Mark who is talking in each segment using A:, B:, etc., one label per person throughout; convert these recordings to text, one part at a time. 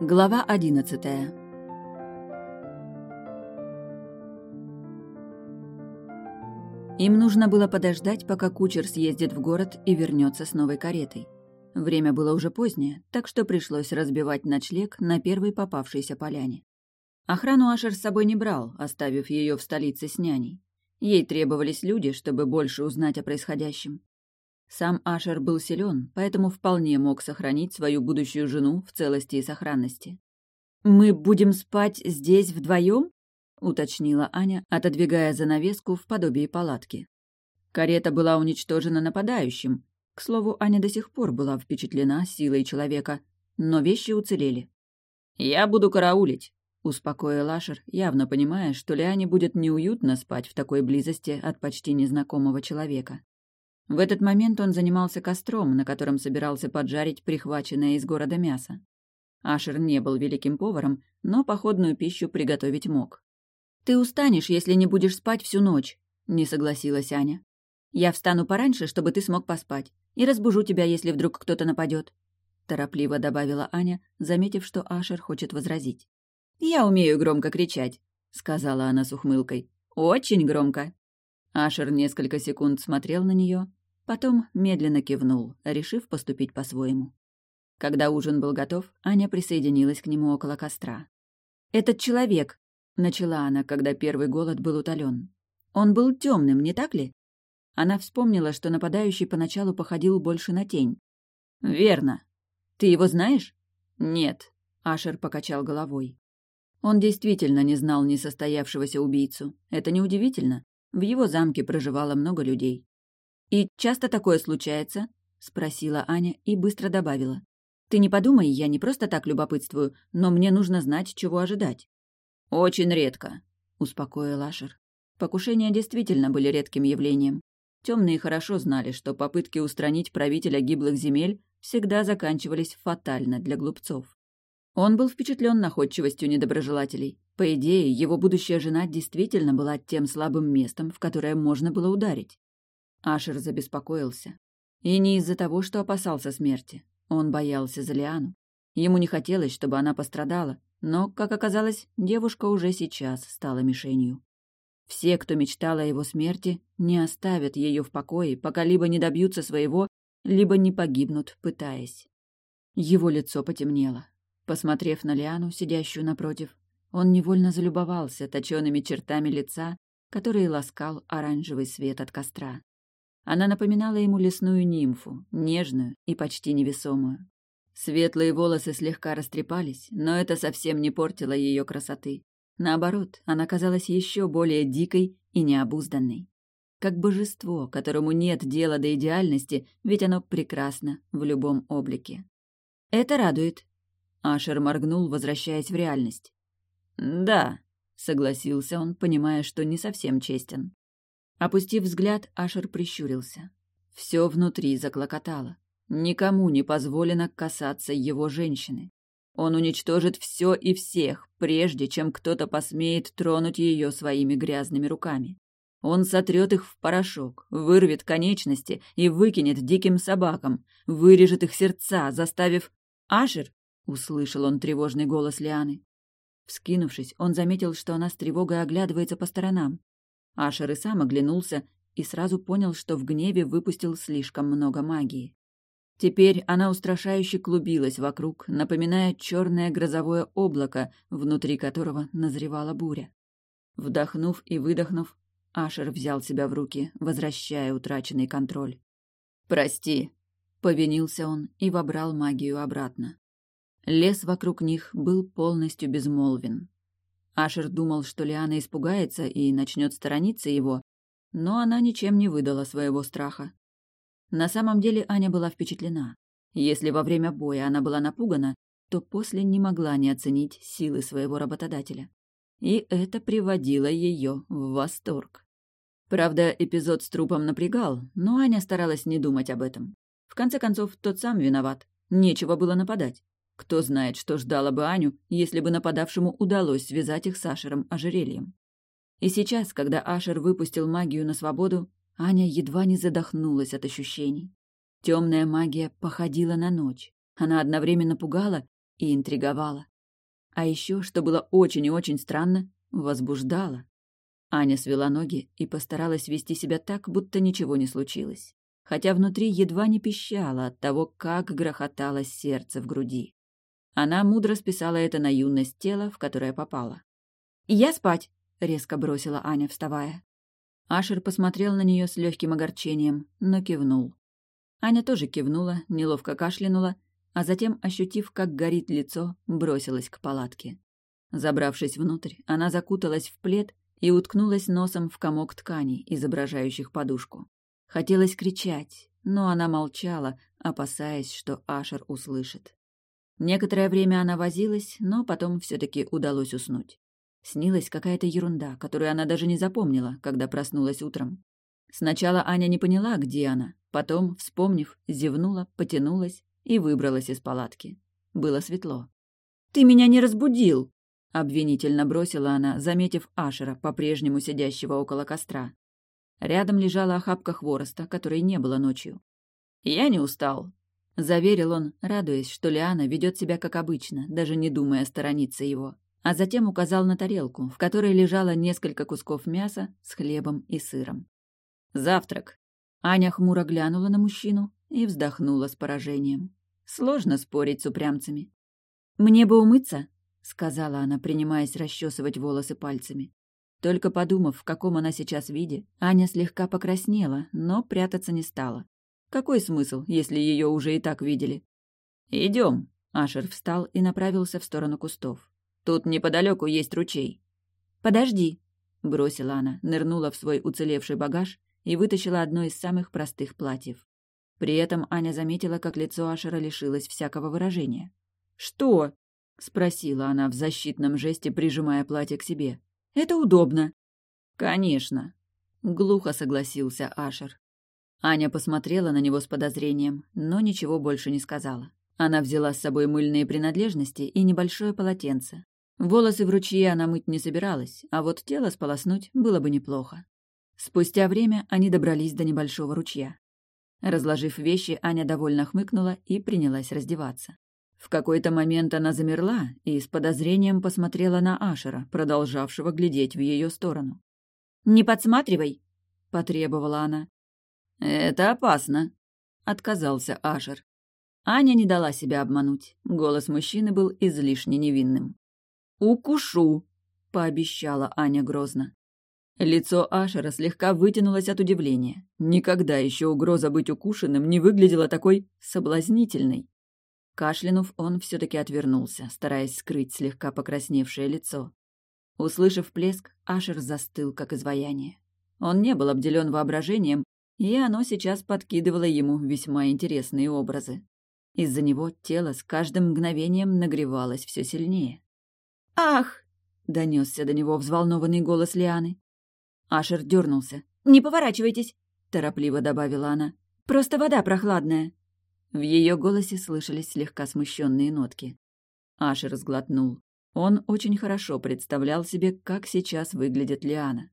A: Глава одиннадцатая Им нужно было подождать, пока кучер съездит в город и вернется с новой каретой. Время было уже позднее, так что пришлось разбивать ночлег на первой попавшейся поляне. Охрану Ашер с собой не брал, оставив ее в столице с няней. Ей требовались люди, чтобы больше узнать о происходящем. Сам Ашер был силен, поэтому вполне мог сохранить свою будущую жену в целости и сохранности. «Мы будем спать здесь вдвоем?» — уточнила Аня, отодвигая занавеску в подобие палатки. Карета была уничтожена нападающим. К слову, Аня до сих пор была впечатлена силой человека, но вещи уцелели. «Я буду караулить», — успокоил Ашер, явно понимая, что Лиане будет неуютно спать в такой близости от почти незнакомого человека. В этот момент он занимался костром, на котором собирался поджарить прихваченное из города мясо. Ашер не был великим поваром, но походную пищу приготовить мог. «Ты устанешь, если не будешь спать всю ночь», — не согласилась Аня. «Я встану пораньше, чтобы ты смог поспать, и разбужу тебя, если вдруг кто-то нападет», — торопливо добавила Аня, заметив, что Ашер хочет возразить. «Я умею громко кричать», — сказала она с ухмылкой. «Очень громко». Ашер несколько секунд смотрел на нее, Потом медленно кивнул, решив поступить по-своему. Когда ужин был готов, Аня присоединилась к нему около костра. «Этот человек», — начала она, когда первый голод был утолен. «Он был темным, не так ли?» Она вспомнила, что нападающий поначалу походил больше на тень. «Верно. Ты его знаешь?» «Нет», — Ашер покачал головой. Он действительно не знал несостоявшегося убийцу. Это неудивительно. В его замке проживало много людей. «И часто такое случается?» — спросила Аня и быстро добавила. «Ты не подумай, я не просто так любопытствую, но мне нужно знать, чего ожидать». «Очень редко», — успокоил Ашер. Покушения действительно были редким явлением. Темные хорошо знали, что попытки устранить правителя гиблых земель всегда заканчивались фатально для глупцов. Он был впечатлен находчивостью недоброжелателей. По идее, его будущая жена действительно была тем слабым местом, в которое можно было ударить. Ашер забеспокоился. И не из-за того, что опасался смерти. Он боялся за Лиану. Ему не хотелось, чтобы она пострадала, но, как оказалось, девушка уже сейчас стала мишенью. Все, кто мечтал о его смерти, не оставят ее в покое, пока либо не добьются своего, либо не погибнут, пытаясь. Его лицо потемнело. Посмотрев на Лиану, сидящую напротив, он невольно залюбовался точеными чертами лица, которые ласкал оранжевый свет от костра. Она напоминала ему лесную нимфу, нежную и почти невесомую. Светлые волосы слегка растрепались, но это совсем не портило ее красоты. Наоборот, она казалась еще более дикой и необузданной. Как божество, которому нет дела до идеальности, ведь оно прекрасно в любом облике. «Это радует», — Ашер моргнул, возвращаясь в реальность. «Да», — согласился он, понимая, что не совсем честен. Опустив взгляд, Ашер прищурился. Все внутри заклокотало. Никому не позволено касаться его женщины. Он уничтожит все и всех, прежде чем кто-то посмеет тронуть ее своими грязными руками. Он сотрет их в порошок, вырвет конечности и выкинет диким собакам, вырежет их сердца, заставив... «Ашер!» — услышал он тревожный голос Лианы. Вскинувшись, он заметил, что она с тревогой оглядывается по сторонам. Ашер и сам оглянулся и сразу понял, что в гневе выпустил слишком много магии. Теперь она устрашающе клубилась вокруг, напоминая черное грозовое облако, внутри которого назревала буря. Вдохнув и выдохнув, Ашер взял себя в руки, возвращая утраченный контроль. «Прости», — повинился он и вобрал магию обратно. Лес вокруг них был полностью безмолвен. Ашер думал, что Лиана испугается и начнет сторониться его, но она ничем не выдала своего страха. На самом деле Аня была впечатлена. Если во время боя она была напугана, то после не могла не оценить силы своего работодателя. И это приводило ее в восторг. Правда, эпизод с трупом напрягал, но Аня старалась не думать об этом. В конце концов, тот сам виноват. Нечего было нападать. Кто знает, что ждало бы Аню, если бы нападавшему удалось связать их с Ашером ожерельем. И сейчас, когда Ашер выпустил магию на свободу, Аня едва не задохнулась от ощущений. Темная магия походила на ночь. Она одновременно пугала и интриговала. А еще, что было очень и очень странно, возбуждала. Аня свела ноги и постаралась вести себя так, будто ничего не случилось, хотя внутри едва не пищала от того, как грохотало сердце в груди. Она мудро списала это на юность тела, в которое попала. «Я спать!» — резко бросила Аня, вставая. Ашер посмотрел на нее с легким огорчением, но кивнул. Аня тоже кивнула, неловко кашлянула, а затем, ощутив, как горит лицо, бросилась к палатке. Забравшись внутрь, она закуталась в плед и уткнулась носом в комок тканей, изображающих подушку. Хотелось кричать, но она молчала, опасаясь, что Ашер услышит. Некоторое время она возилась, но потом все таки удалось уснуть. Снилась какая-то ерунда, которую она даже не запомнила, когда проснулась утром. Сначала Аня не поняла, где она, потом, вспомнив, зевнула, потянулась и выбралась из палатки. Было светло. «Ты меня не разбудил!» — обвинительно бросила она, заметив Ашера, по-прежнему сидящего около костра. Рядом лежала охапка хвороста, которой не было ночью. «Я не устал», — заверил он, радуясь, что Лиана ведет себя как обычно, даже не думая сторониться его, а затем указал на тарелку, в которой лежало несколько кусков мяса с хлебом и сыром. «Завтрак». Аня хмуро глянула на мужчину и вздохнула с поражением. Сложно спорить с упрямцами. «Мне бы умыться», — сказала она, принимаясь расчесывать волосы пальцами. Только подумав, в каком она сейчас виде, Аня слегка покраснела, но прятаться не стала. Какой смысл, если ее уже и так видели? Идем. Ашер встал и направился в сторону кустов. Тут неподалеку есть ручей. Подожди, бросила она, нырнула в свой уцелевший багаж и вытащила одно из самых простых платьев. При этом Аня заметила, как лицо Ашера лишилось всякого выражения. «Что?» — спросила она в защитном жесте, прижимая платье к себе. Это удобно». «Конечно», — глухо согласился Ашер. Аня посмотрела на него с подозрением, но ничего больше не сказала. Она взяла с собой мыльные принадлежности и небольшое полотенце. Волосы в ручье она мыть не собиралась, а вот тело сполоснуть было бы неплохо. Спустя время они добрались до небольшого ручья. Разложив вещи, Аня довольно хмыкнула и принялась раздеваться. В какой-то момент она замерла и с подозрением посмотрела на Ашера, продолжавшего глядеть в ее сторону. «Не подсматривай!» — потребовала она. «Это опасно», — отказался Ашер. Аня не дала себя обмануть. Голос мужчины был излишне невинным. «Укушу!» — пообещала Аня грозно. Лицо Ашера слегка вытянулось от удивления. Никогда еще угроза быть укушенным не выглядела такой соблазнительной. Кашлянув, он все-таки отвернулся, стараясь скрыть слегка покрасневшее лицо. Услышав плеск, Ашер застыл, как изваяние. Он не был обделен воображением, и оно сейчас подкидывало ему весьма интересные образы. Из-за него тело с каждым мгновением нагревалось все сильнее. «Ах!» — донесся до него взволнованный голос Лианы. Ашер дернулся. «Не поворачивайтесь!» — торопливо добавила она. «Просто вода прохладная!» В ее голосе слышались слегка смущенные нотки. Ашер сглотнул. Он очень хорошо представлял себе, как сейчас выглядит Лиана.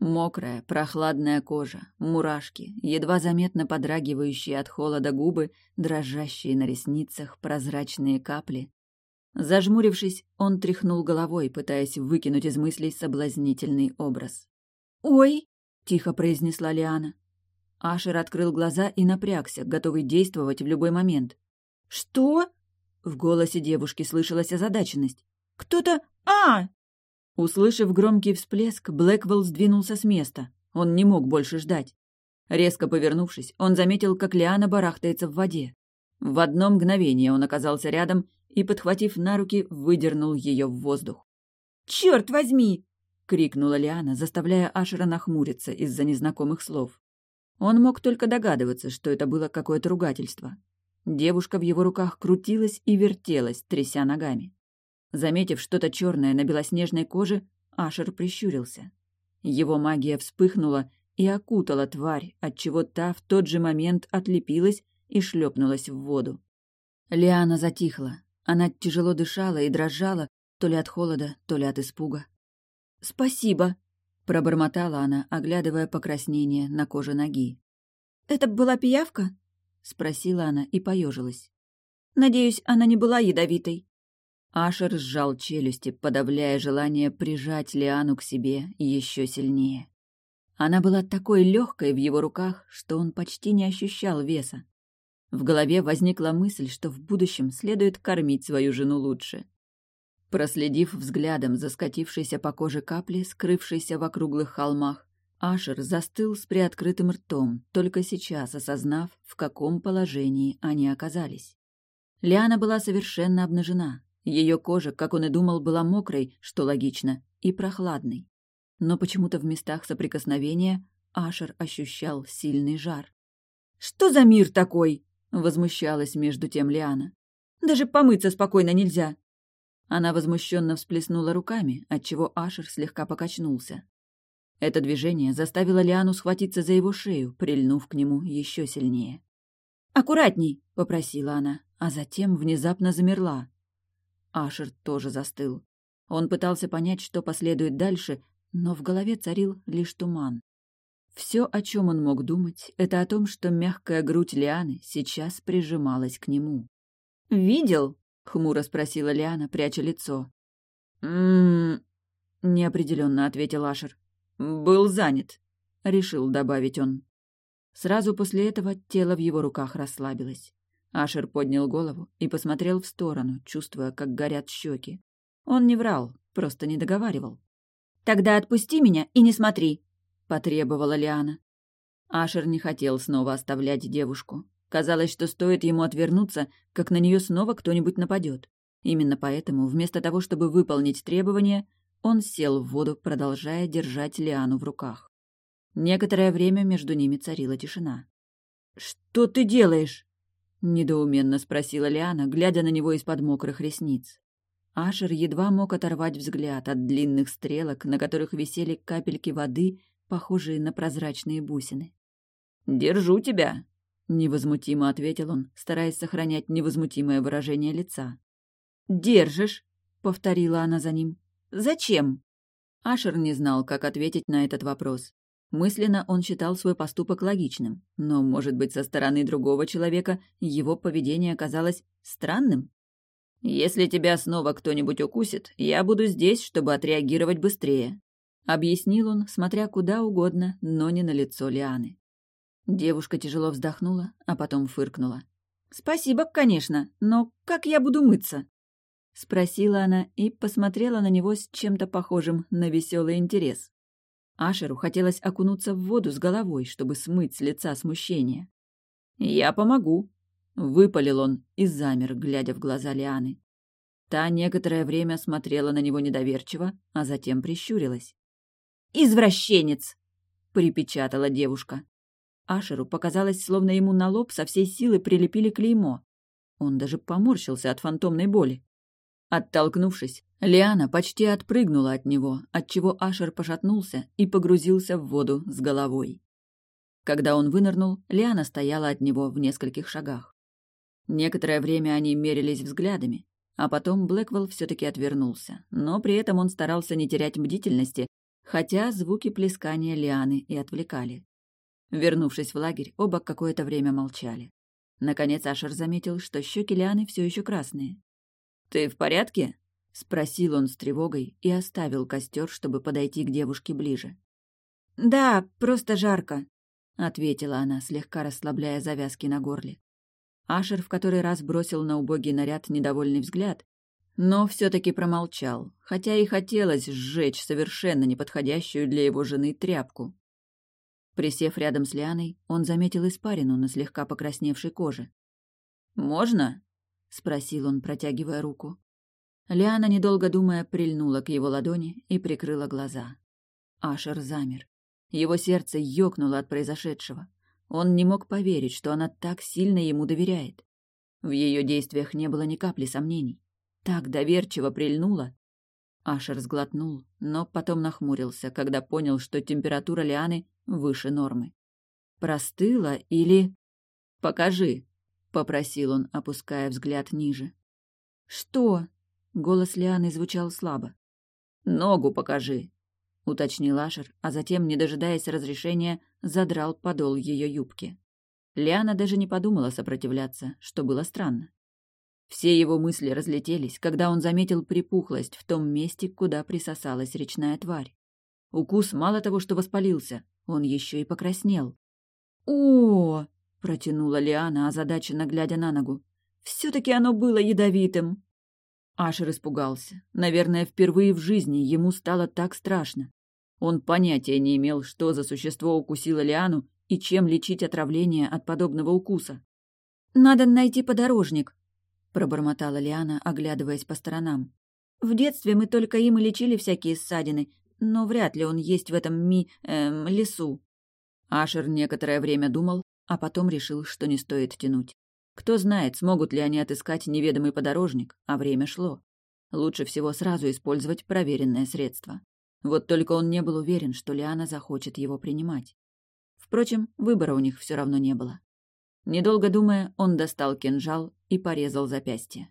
A: Мокрая, прохладная кожа, мурашки, едва заметно подрагивающие от холода губы, дрожащие на ресницах прозрачные капли. Зажмурившись, он тряхнул головой, пытаясь выкинуть из мыслей соблазнительный образ. «Ой!» — тихо произнесла Лиана. Ашер открыл глаза и напрягся, готовый действовать в любой момент. «Что?» В голосе девушки слышалась озадаченность. «Кто-то... А!» Услышав громкий всплеск, Блэквелл сдвинулся с места. Он не мог больше ждать. Резко повернувшись, он заметил, как Лиана барахтается в воде. В одно мгновение он оказался рядом и, подхватив на руки, выдернул ее в воздух. «Черт возьми!» — крикнула Лиана, заставляя Ашера нахмуриться из-за незнакомых слов. Он мог только догадываться, что это было какое-то ругательство. Девушка в его руках крутилась и вертелась, тряся ногами. Заметив что-то черное на белоснежной коже, Ашер прищурился. Его магия вспыхнула и окутала тварь, отчего та в тот же момент отлепилась и шлепнулась в воду. Лиана затихла. Она тяжело дышала и дрожала, то ли от холода, то ли от испуга. «Спасибо», Пробормотала она, оглядывая покраснение на коже ноги. «Это была пиявка?» — спросила она и поежилась. «Надеюсь, она не была ядовитой». Ашер сжал челюсти, подавляя желание прижать Лиану к себе еще сильнее. Она была такой легкой в его руках, что он почти не ощущал веса. В голове возникла мысль, что в будущем следует кормить свою жену лучше. Проследив взглядом за скатившейся по коже капли, скрывшейся в округлых холмах, Ашер застыл с приоткрытым ртом, только сейчас осознав, в каком положении они оказались. Лиана была совершенно обнажена, ее кожа, как он и думал, была мокрой, что логично, и прохладной. Но почему-то в местах соприкосновения Ашер ощущал сильный жар. «Что за мир такой?» — возмущалась между тем Лиана. «Даже помыться спокойно нельзя!» Она возмущенно всплеснула руками, отчего Ашер слегка покачнулся. Это движение заставило Лиану схватиться за его шею, прильнув к нему еще сильнее. «Аккуратней!» — попросила она, а затем внезапно замерла, Ашер тоже застыл. Он пытался понять, что последует дальше, но в голове царил лишь туман. Все, о чем он мог думать, это о том, что мягкая грудь Лианы сейчас прижималась к нему. «Видел?» — хмуро спросила Лиана, пряча лицо. «М-м-м...» неопределенно ответил Ашер. «Был занят», — решил добавить он. Сразу после этого тело в его руках расслабилось. Ашер поднял голову и посмотрел в сторону, чувствуя, как горят щеки. Он не врал, просто не договаривал. «Тогда отпусти меня и не смотри», — потребовала Лиана. Ашер не хотел снова оставлять девушку. Казалось, что стоит ему отвернуться, как на нее снова кто-нибудь нападет. Именно поэтому, вместо того, чтобы выполнить требования, он сел в воду, продолжая держать Лиану в руках. Некоторое время между ними царила тишина. «Что ты делаешь?» Недоуменно спросила Лиана, глядя на него из-под мокрых ресниц. Ашер едва мог оторвать взгляд от длинных стрелок, на которых висели капельки воды, похожие на прозрачные бусины. «Держу тебя!» — невозмутимо ответил он, стараясь сохранять невозмутимое выражение лица. «Держишь!» — повторила она за ним. «Зачем?» Ашер не знал, как ответить на этот вопрос. Мысленно он считал свой поступок логичным, но, может быть, со стороны другого человека его поведение казалось странным? «Если тебя снова кто-нибудь укусит, я буду здесь, чтобы отреагировать быстрее», — объяснил он, смотря куда угодно, но не на лицо Лианы. Девушка тяжело вздохнула, а потом фыркнула. «Спасибо, конечно, но как я буду мыться?» — спросила она и посмотрела на него с чем-то похожим на веселый интерес. Ашеру хотелось окунуться в воду с головой, чтобы смыть с лица смущение. «Я помогу», — выпалил он и замер, глядя в глаза Лианы. Та некоторое время смотрела на него недоверчиво, а затем прищурилась. «Извращенец!» — припечатала девушка. Ашеру показалось, словно ему на лоб со всей силы прилепили клеймо. Он даже поморщился от фантомной боли. Оттолкнувшись, Лиана почти отпрыгнула от него, отчего Ашер пошатнулся и погрузился в воду с головой. Когда он вынырнул, Лиана стояла от него в нескольких шагах. Некоторое время они мерились взглядами, а потом Блэквелл все-таки отвернулся, но при этом он старался не терять бдительности, хотя звуки плескания Лианы и отвлекали. Вернувшись в лагерь, оба какое-то время молчали. Наконец Ашер заметил, что щеки Лианы все еще красные. «Ты в порядке?» — спросил он с тревогой и оставил костер, чтобы подойти к девушке ближе. «Да, просто жарко», — ответила она, слегка расслабляя завязки на горле. Ашер в который раз бросил на убогий наряд недовольный взгляд, но все-таки промолчал, хотя и хотелось сжечь совершенно неподходящую для его жены тряпку. Присев рядом с Лианой, он заметил испарину на слегка покрасневшей коже. «Можно?» — спросил он, протягивая руку. Лиана, недолго думая, прильнула к его ладони и прикрыла глаза. Ашер замер. Его сердце ёкнуло от произошедшего. Он не мог поверить, что она так сильно ему доверяет. В ее действиях не было ни капли сомнений. Так доверчиво прильнула. Ашер сглотнул, но потом нахмурился, когда понял, что температура Лианы выше нормы. Простыла или... «Покажи», попросил он, опуская взгляд ниже. Что? Голос Лианы звучал слабо. Ногу покажи, уточнил Ашер, а затем, не дожидаясь разрешения, задрал подол ее юбки. Лиана даже не подумала сопротивляться, что было странно. Все его мысли разлетелись, когда он заметил припухлость в том месте, куда присосалась речная тварь. Укус мало того, что воспалился, он еще и покраснел. «О!» — протянула Лиана, озадаченно глядя на ногу. «Все-таки оно было ядовитым!» Ашер испугался. Наверное, впервые в жизни ему стало так страшно. Он понятия не имел, что за существо укусило Лиану и чем лечить отравление от подобного укуса. «Надо найти подорожник», — пробормотала Лиана, оглядываясь по сторонам. «В детстве мы только им и лечили всякие ссадины, но вряд ли он есть в этом ми... Эм, лесу». Ашер некоторое время думал, а потом решил, что не стоит тянуть. Кто знает, смогут ли они отыскать неведомый подорожник, а время шло. Лучше всего сразу использовать проверенное средство. Вот только он не был уверен, что Лиана захочет его принимать. Впрочем, выбора у них все равно не было. Недолго думая, он достал кинжал и порезал запястье.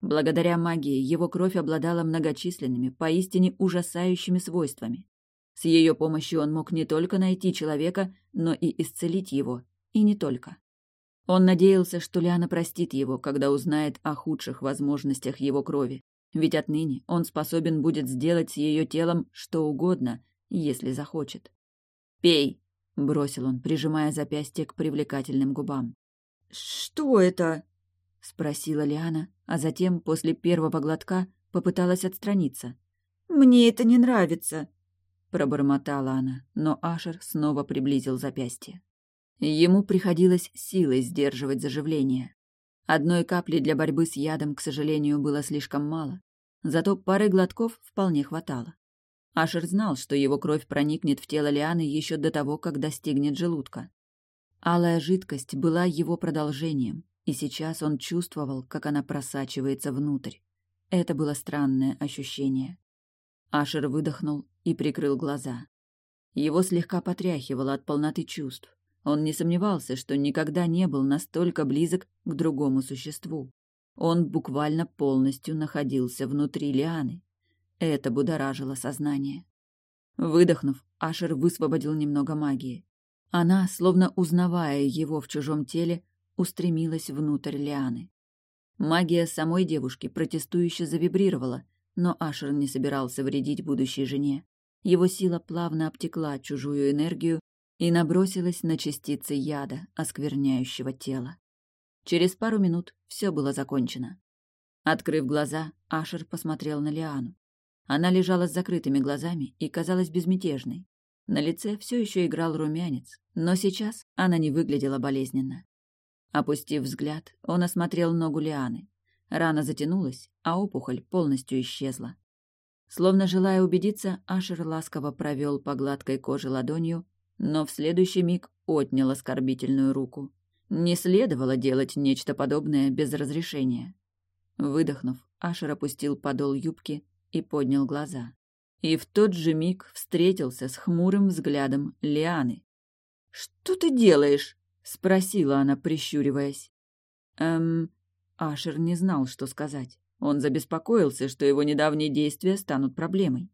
A: Благодаря магии его кровь обладала многочисленными, поистине ужасающими свойствами. С ее помощью он мог не только найти человека, но и исцелить его, и не только. Он надеялся, что Лиана простит его, когда узнает о худших возможностях его крови, ведь отныне он способен будет сделать с ее телом что угодно, если захочет. «Пей!» — бросил он, прижимая запястье к привлекательным губам. «Что это?» — спросила Лиана, а затем, после первого глотка, попыталась отстраниться. «Мне это не нравится!» — пробормотала она, но Ашер снова приблизил запястье. Ему приходилось силой сдерживать заживление. Одной капли для борьбы с ядом, к сожалению, было слишком мало, зато пары глотков вполне хватало. Ашер знал, что его кровь проникнет в тело Лианы еще до того, как достигнет желудка. Алая жидкость была его продолжением, и сейчас он чувствовал, как она просачивается внутрь. Это было странное ощущение. Ашер выдохнул и прикрыл глаза. Его слегка потряхивало от полноты чувств. Он не сомневался, что никогда не был настолько близок к другому существу. Он буквально полностью находился внутри лианы. Это будоражило сознание. Выдохнув, Ашер высвободил немного магии. Она, словно узнавая его в чужом теле, устремилась внутрь лианы. Магия самой девушки протестующе завибрировала, но Ашер не собирался вредить будущей жене. Его сила плавно обтекла чужую энергию и набросилась на частицы яда, оскверняющего тело. Через пару минут все было закончено. Открыв глаза, Ашер посмотрел на Лиану. Она лежала с закрытыми глазами и казалась безмятежной. На лице все еще играл румянец, но сейчас она не выглядела болезненно. Опустив взгляд, он осмотрел ногу Лианы. Рана затянулась, а опухоль полностью исчезла. Словно желая убедиться, Ашер ласково провел по гладкой коже ладонью но в следующий миг отнял оскорбительную руку. Не следовало делать нечто подобное без разрешения. Выдохнув, Ашер опустил подол юбки и поднял глаза. И в тот же миг встретился с хмурым взглядом Лианы. «Что ты делаешь?» — спросила она, прищуриваясь. «Эм...» Ашер не знал, что сказать. Он забеспокоился, что его недавние действия станут проблемой.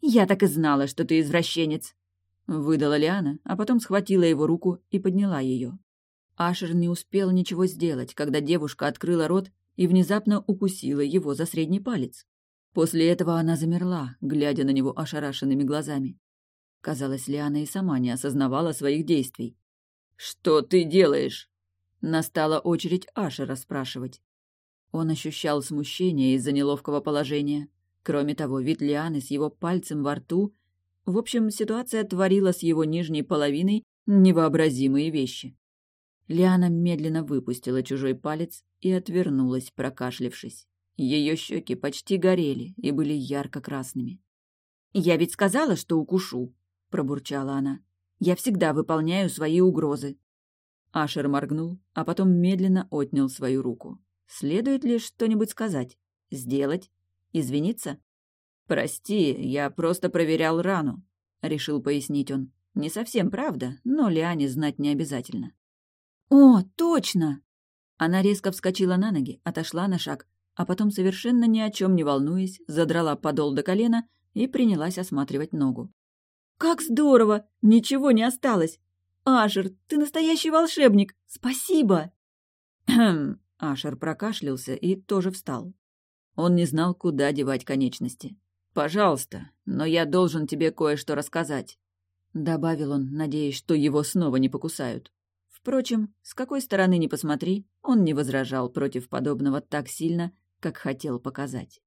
A: «Я так и знала, что ты извращенец!» Выдала Лиана, а потом схватила его руку и подняла ее. Ашер не успел ничего сделать, когда девушка открыла рот и внезапно укусила его за средний палец. После этого она замерла, глядя на него ошарашенными глазами. Казалось, Лиана и сама не осознавала своих действий. «Что ты делаешь?» Настала очередь Ашера спрашивать. Он ощущал смущение из-за неловкого положения. Кроме того, вид Лианы с его пальцем во рту в общем, ситуация творила с его нижней половиной невообразимые вещи. Лиана медленно выпустила чужой палец и отвернулась, прокашлившись. Ее щеки почти горели и были ярко-красными. «Я ведь сказала, что укушу», — пробурчала она. «Я всегда выполняю свои угрозы». Ашер моргнул, а потом медленно отнял свою руку. Следует ли что-нибудь сказать? Сделать? Извиниться? «Прости, я просто проверял рану», — решил пояснить он. «Не совсем правда, но Лиане знать не обязательно». «О, точно!» Она резко вскочила на ноги, отошла на шаг, а потом, совершенно ни о чем не волнуясь, задрала подол до колена и принялась осматривать ногу. «Как здорово! Ничего не осталось! Ашер, ты настоящий волшебник! Спасибо!» Ашер прокашлялся и тоже встал. Он не знал, куда девать конечности. «Пожалуйста, но я должен тебе кое-что рассказать», — добавил он, надеясь, что его снова не покусают. Впрочем, с какой стороны ни посмотри, он не возражал против подобного так сильно, как хотел показать.